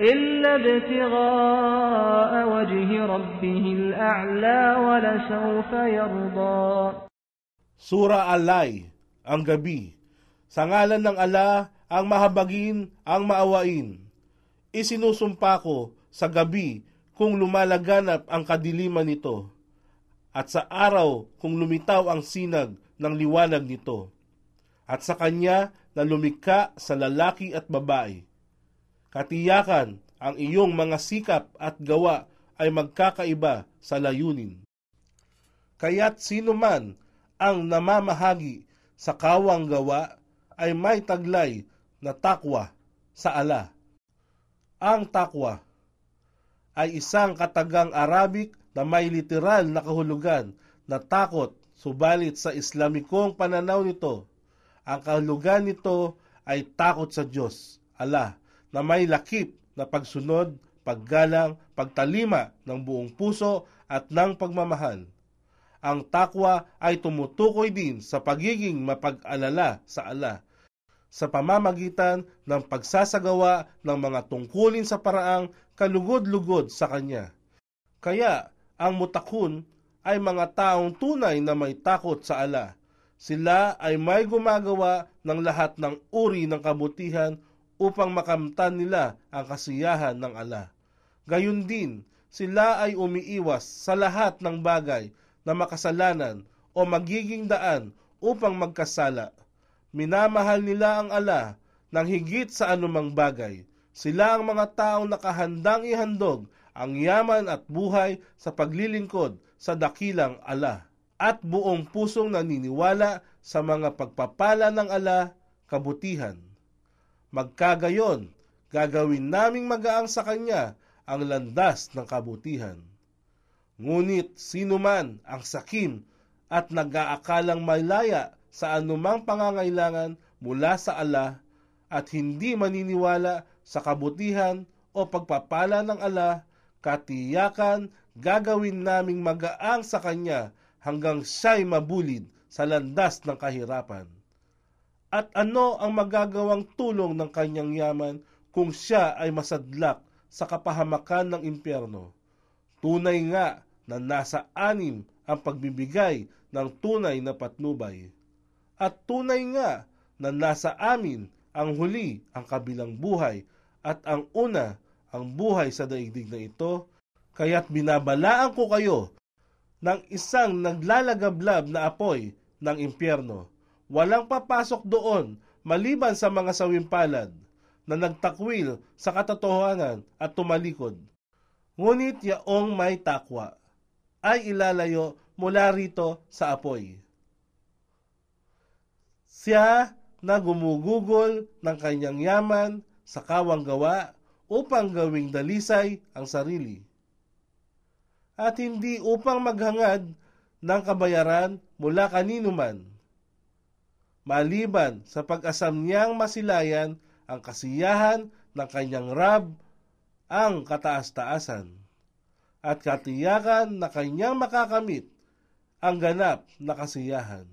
إلا ابتغاء وجه ربه الأعلى ولسوف يرضى Sura Alay, ang gabi. Sa ngalan ng ala, ang mahabagin, ang maawain. Isinusumpa ko sa gabi kung lumalaganap ang kadiliman nito, at sa araw kung lumitaw ang sinag ng liwanag nito, at sa kanya na lumikha sa lalaki at babae. Katiyakan ang iyong mga sikap at gawa ay magkakaiba sa layunin. Kaya't sino man ang namamahagi sa kawang gawa ay may taglay na takwa sa ala. Ang takwa ay isang katagang Arabic na may literal na kahulugan na takot, subalit sa Islamikong pananaw nito, ang kahulugan nito ay takot sa Diyos, ala, na may lakip na pagsunod, paggalang, pagtalima ng buong puso at ng pagmamahal. Ang takwa ay tumutukoy din sa pagiging mapag-alala sa ala sa pamamagitan ng pagsasagawa ng mga tungkulin sa paraang kalugod-lugod sa Kanya. Kaya ang mutakun ay mga taong tunay na may takot sa ala. Sila ay may gumagawa ng lahat ng uri ng kabutihan upang makamtan nila ang kasiyahan ng ala. Gayun din, sila ay umiiwas sa lahat ng bagay na makasalanan o magiging daan upang magkasala. Minamahal nila ang ala ng higit sa anumang bagay. Sila ang mga taong nakahandang ihandog ang yaman at buhay sa paglilingkod sa dakilang ala at buong pusong naniniwala sa mga pagpapala ng ala kabutihan. Magkagayon, gagawin naming magaang sa kanya ang landas ng kabutihan. Ngunit sino man ang sakim at nag-aakalang malaya sa anumang pangangailangan mula sa ala at hindi maniniwala sa kabutihan o pagpapala ng ala, katiyakan gagawin naming magaang sa kanya hanggang siya'y mabulid sa landas ng kahirapan. At ano ang magagawang tulong ng kanyang yaman kung siya ay masadlak sa kapahamakan ng impyerno? Tunay nga na nasa anim ang pagbibigay ng tunay na patnubay. At tunay nga na nasa amin ang huli ang kabilang buhay at ang una ang buhay sa daigdig na ito, kaya't binabalaan ko kayo ng isang naglalagablab na apoy ng impyerno. Walang papasok doon maliban sa mga sawimpalad na nagtakwil sa katotohanan at tumalikod. Ngunit yaong may takwa ay ilalayo mula rito sa apoy. Siya na gumugugol ng kanyang yaman sa kawang gawa upang gawing dalisay ang sarili. At hindi upang maghangad ng kabayaran mula kanino man. Maliban sa pag-asam niyang masilayan ang kasiyahan ng kanyang Rab ang kataas-taasan at katiyakan na kanyang makakamit ang ganap na kasiyahan.